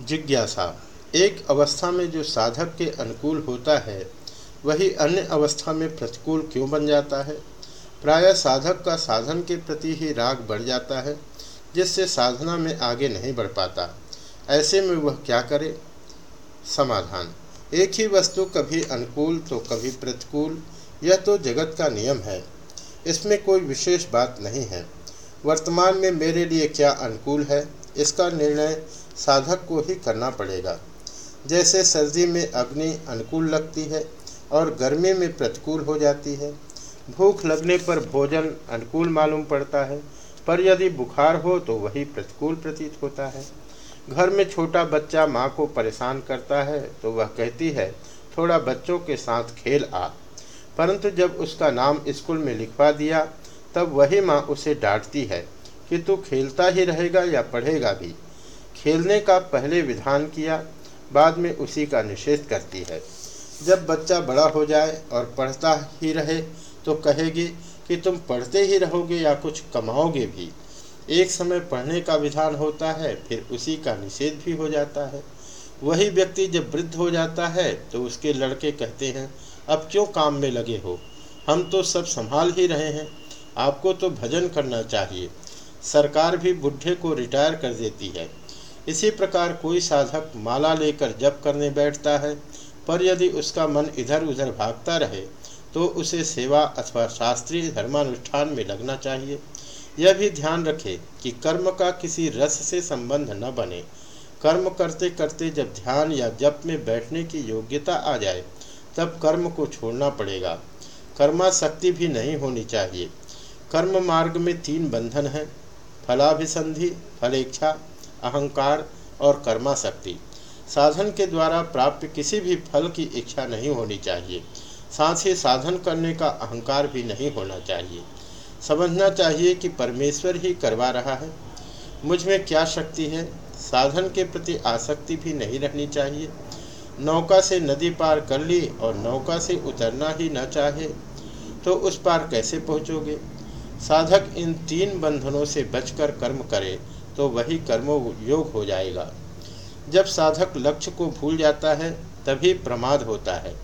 जिज्ञासा। एक अवस्था में जो साधक के अनुकूल होता है, वही अन्य अवस्था में प्रतिकूल क्यों बन जाता है? प्रायः साधक का साधन के प्रति ही राग बढ़ जाता है, जिससे साधना में आगे नहीं बढ़ पाता। ऐसे में वह क्या करे? समाधान। एक ही वस्तु कभी अनुकूल तो कभी प्रतिकूल, यह तो जगत का नियम है। इसमें कोई विशेष बात नहीं है। वर्तमान में मेरे लिए क्या अनुकूल है? इसका निर्णय साधक को ही करना पड़ेगा। जैसे सर्दी में अग्नि अनुकूल लगती है और गर्मी में प्रतिकूल हो जाती है, भूख लगने पर भोजन अनुकूल मालूम पड़ता है, पर यदि बुखार हो तो वही प्रतिकूल प्रतीत होता है। घर में छोटा बच्चा माँ को परेशान करता है तो वह कहती है, थोड़ा बच्चों के साथ खेल आ। परंतु जब उसका नाम स्कूल में लिखवा दिया, तब वही माँ उसे डांटती है कि तू खेलता ही रहेगा या पढ़ेगा भी। खेलने का पहले विधान किया, बाद में उसी का निषेध करती है। जब बच्चा बड़ा हो जाए और पढ़ता ही रहे तो कहेगी कि तुम पढ़ते ही रहोगे या कुछ कमाओगे भी। एक समय पढ़ने का विधान होता है, फिर उसी का निषेध भी हो जाता है। वही व्यक्ति जब वृद्ध हो जाता है तो उसके लड़के कहते हैं, अब क्यों काम में लगे हो? हम तो सब संभाल ही रहे हैं। आपको तो भजन करना चाहिए। सरकार भी बुढ़े को रिटायर कर देती है। इसी प्रकार कोई साधक माला लेकर जप करने बैठता है, पर यदि उसका मन इधर उधर भागता रहे तो उसे सेवा अथवा शास्त्रीय धर्मानुष्ठान में लगना चाहिए। यह भी ध्यान रखे कि कर्म का किसी रस से संबंध न बने। कर्म करते करते जब ध्यान या जप में बैठने की योग्यता आ जाए, तब कर्म को छोड़ना पड़ेगा। कर्माशक्ति भी नहीं होनी चाहिए। कर्म मार्ग में तीन बंधन हैं। फलाभिसंधि, फलेच्छा, अहंकार और कर्माशक्ति साधन के द्वारा प्राप्त किसी भी फल की इच्छा नहीं होनी चाहिए। साथ ही साधन करने का अहंकार भी नहीं होना चाहिए। समझना चाहिए कि परमेश्वर ही करवा रहा है। मुझमें क्या शक्ति है? साधन के प्रति आसक्ति भी नहीं रहनी चाहिए। नौका से नदी पार कर ली और नौका से उतरना ही न चाहे तो उस पार कैसे पहुँचोगे? साधक इन तीन बंधनों से बचकर कर्म करे तो वही कर्मो योग हो जाएगा। जब साधक लक्ष्य को भूल जाता है, तभी प्रमाद होता है।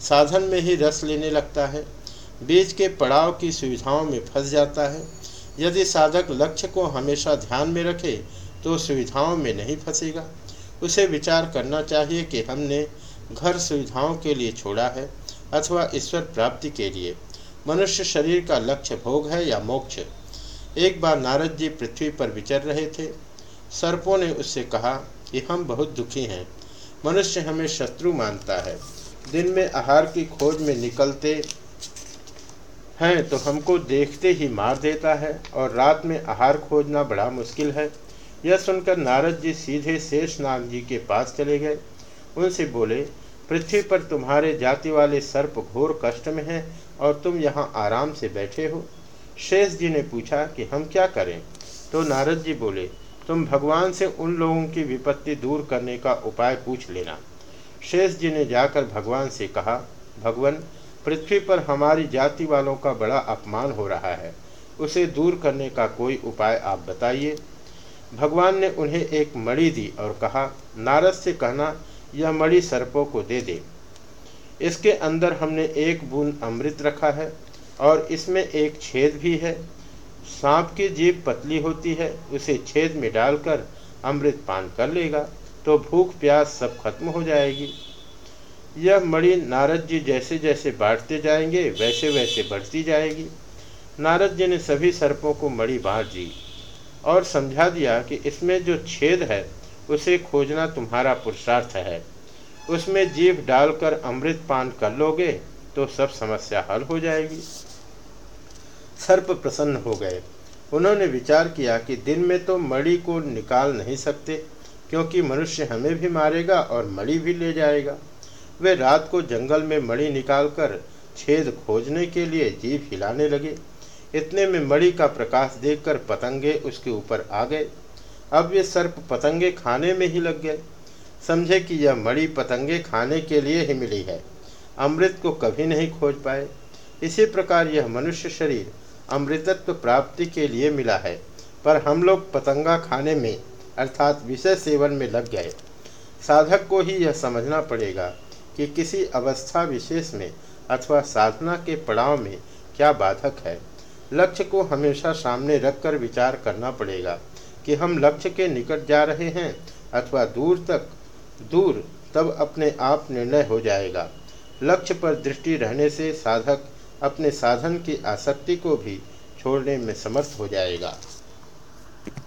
साधन में ही रस लेने लगता है। बीच के पड़ाव की सुविधाओं में फंस जाता है। यदि साधक लक्ष्य को हमेशा ध्यान में रखे तो सुविधाओं में नहीं फंसेगा। उसे विचार करना चाहिए कि हमने घर सुविधाओं के लिए छोड़ा है, अथवा ईश्वर प्राप्ति के लिए। मनुष्य शरीर का लक्ष्य भोग है या मोक्ष? एक बार नारद जी पृथ्वी पर विचर रहे थे। सर्पों ने उससे कहा कि हम बहुत दुखी हैं। मनुष्य हमें शत्रु मानता है। दिन में आहार की खोज में निकलते हैं तो हमको देखते ही मार देता है और रात में आहार खोजना बड़ा मुश्किल है। यह सुनकर नारद जी सीधे शेषनाग जी के पास चले गए। उनसे बोले पृथ्वी पर तुम्हारे जाति वाले सर्प घोर कष्ट में हैं और तुम यहाँ आराम से बैठे हो। शेष जी ने पूछा कि हम क्या करें? तो नारद जी बोले, तुम भगवान से उन लोगों की विपत्ति दूर करने का उपाय पूछ लेना। शेष जी ने जाकर भगवान से कहा, भगवान, पृथ्वी पर हमारी जाति वालों का बड़ा अपमान हो रहा है। उसे दूर करने का कोई उपाय आप बताइए। भगवान ने उन्हें एक मणि दी और कहा, नारद से कहना यह मणि सर्पों को दे दे। इसके अंदर हमने एक बूंद अमृत रखा है और इसमें एक छेद भी है। सांप की जीभ पतली होती है, उसे छेद में डालकर अमृत पान कर लेगा तो भूख प्यास सब खत्म हो जाएगी। यह मणि नारद जी जैसे जैसे बांटते जाएँगे वैसे वैसे बढ़ती जाएगी। नारद जी ने सभी सर्पों को मणि बांट दी और समझा दिया कि इसमें जो छेद है उसे खोजना तुम्हारा पुरुषार्थ है। उसमें जीव डालकर अमृत पान कर लोगे तो सब समस्या हल हो जाएगी। सर्प प्रसन्न हो गए। उन्होंने विचार किया कि दिन में तो मणि को निकाल नहीं सकते, क्योंकि मनुष्य हमें भी मारेगा और मणि भी ले जाएगा। वे रात को जंगल में मणि निकालकर छेद खोजने के लिए जीभ हिलाने लगे। इतने में मणि का प्रकाश देखकर पतंगे उसके ऊपर आ गए। अब ये सर्प पतंगे खाने में ही लग गए। समझे कि यह मणि पतंगे खाने के लिए ही मिली है। अमृत को कभी नहीं खोज पाए। इसी प्रकार यह मनुष्य शरीर अमृतत्व प्राप्ति के लिए मिला है। पर हम लोग पतंगा खाने में, अर्थात विषय सेवन में लग गए। साधक को ही यह समझना पड़ेगा कि किसी अवस्था विशेष में अथवा साधना के पड़ाव में क्या बाधक है। लक्ष्य को हमेशा सामने रखकर विचार करना पड़ेगा। कि हम लक्ष्य के निकट जा रहे हैं अथवा दूर तक, दूर, तब अपने आप निर्णय हो जाएगा। लक्ष्य पर दृष्टि रहने से साधक अपने साधन की आसक्ति को भी छोड़ने में समर्थ हो जाएगा।